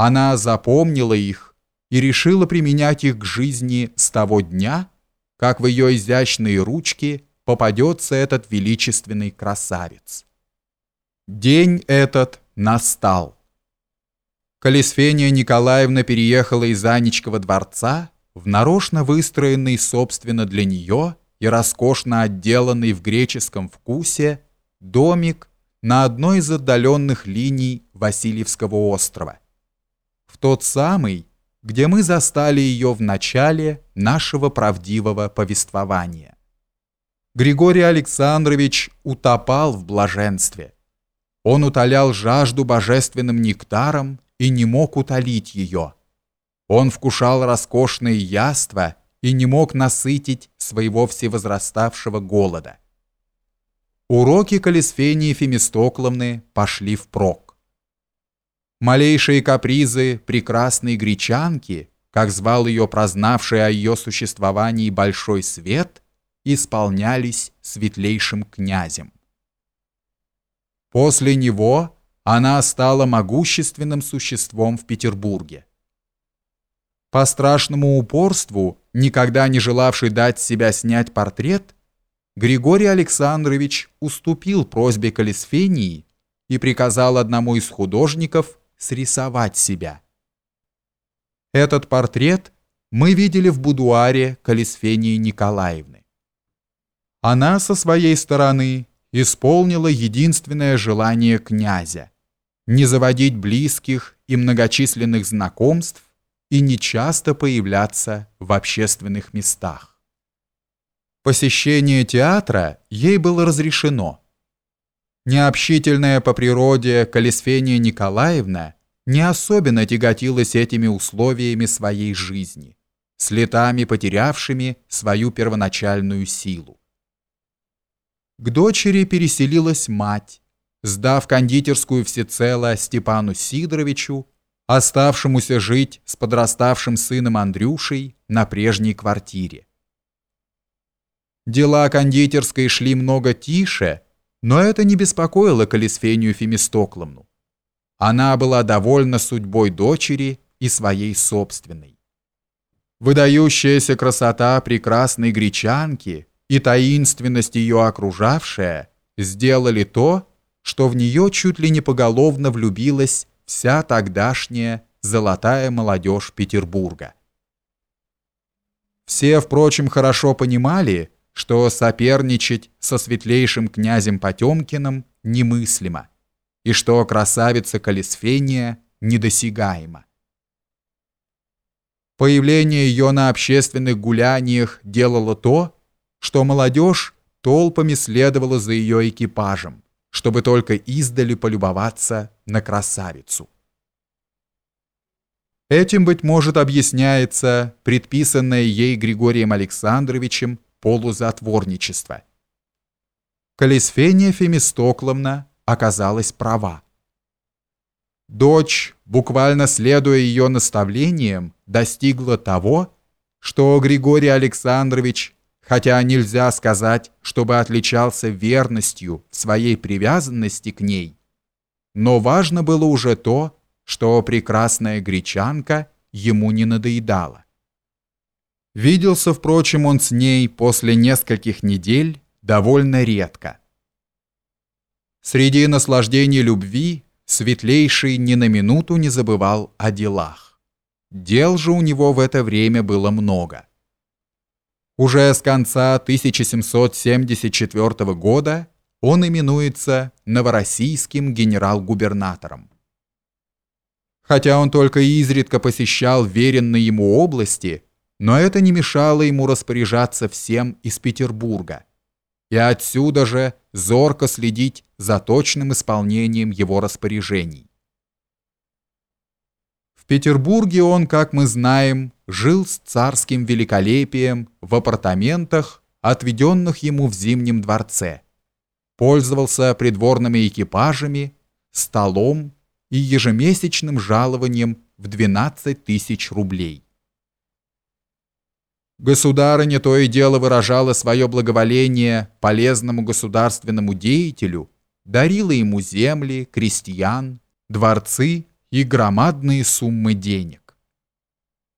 Она запомнила их и решила применять их к жизни с того дня, как в ее изящные ручки попадется этот величественный красавец. День этот настал. Колесфения Николаевна переехала из Анечкова дворца в нарочно выстроенный собственно для нее и роскошно отделанный в греческом вкусе домик на одной из отдаленных линий Васильевского острова. В тот самый, где мы застали ее в начале нашего правдивого повествования. Григорий Александрович утопал в блаженстве. Он утолял жажду божественным нектаром и не мог утолить ее. Он вкушал роскошные яства и не мог насытить своего всевозраставшего голода. Уроки Калисфении Фемистокловны пошли впрок. Малейшие капризы прекрасной гречанки, как звал ее прознавший о ее существовании большой свет, исполнялись светлейшим князем. После него она стала могущественным существом в Петербурге. По страшному упорству, никогда не желавший дать себя снять портрет, Григорий Александрович уступил просьбе Калисфении и приказал одному из художников срисовать себя. Этот портрет мы видели в будуаре Калисфении Николаевны. Она со своей стороны исполнила единственное желание князя – не заводить близких и многочисленных знакомств и не часто появляться в общественных местах. Посещение театра ей было разрешено. Необщительная по природе Калисфения Николаевна не особенно тяготилась этими условиями своей жизни, с летами потерявшими свою первоначальную силу. К дочери переселилась мать, сдав кондитерскую всецело Степану Сидоровичу, оставшемуся жить с подраставшим сыном Андрюшей на прежней квартире. Дела кондитерской шли много тише, но это не беспокоило Калисфению Фемистокловну. Она была довольна судьбой дочери и своей собственной. Выдающаяся красота прекрасной гречанки и таинственность ее окружавшая сделали то, что в нее чуть ли не поголовно влюбилась вся тогдашняя золотая молодежь Петербурга. Все, впрочем, хорошо понимали, что соперничать со светлейшим князем Потемкиным немыслимо, и что красавица Калисфения недосягаема. Появление ее на общественных гуляниях делало то, что молодежь толпами следовала за ее экипажем, чтобы только издали полюбоваться на красавицу. Этим, быть может, объясняется предписанное ей Григорием Александровичем полузатворничество. Колесфения Фемистокловна оказалась права. Дочь, буквально следуя ее наставлениям, достигла того, что Григорий Александрович хотя нельзя сказать, чтобы отличался верностью в своей привязанности к ней, но важно было уже то, что прекрасная гречанка ему не надоедала. Виделся, впрочем, он с ней после нескольких недель довольно редко. Среди наслаждений любви светлейший ни на минуту не забывал о делах. Дел же у него в это время было много. Уже с конца 1774 года он именуется новороссийским генерал-губернатором. Хотя он только изредка посещал веренные ему области, но это не мешало ему распоряжаться всем из Петербурга и отсюда же зорко следить за точным исполнением его распоряжений. Петербурге он, как мы знаем, жил с царским великолепием в апартаментах, отведенных ему в Зимнем дворце, пользовался придворными экипажами, столом и ежемесячным жалованием в 12 тысяч рублей. Государыня то и дело выражала свое благоволение полезному государственному деятелю, дарила ему земли, крестьян, дворцы и громадные суммы денег.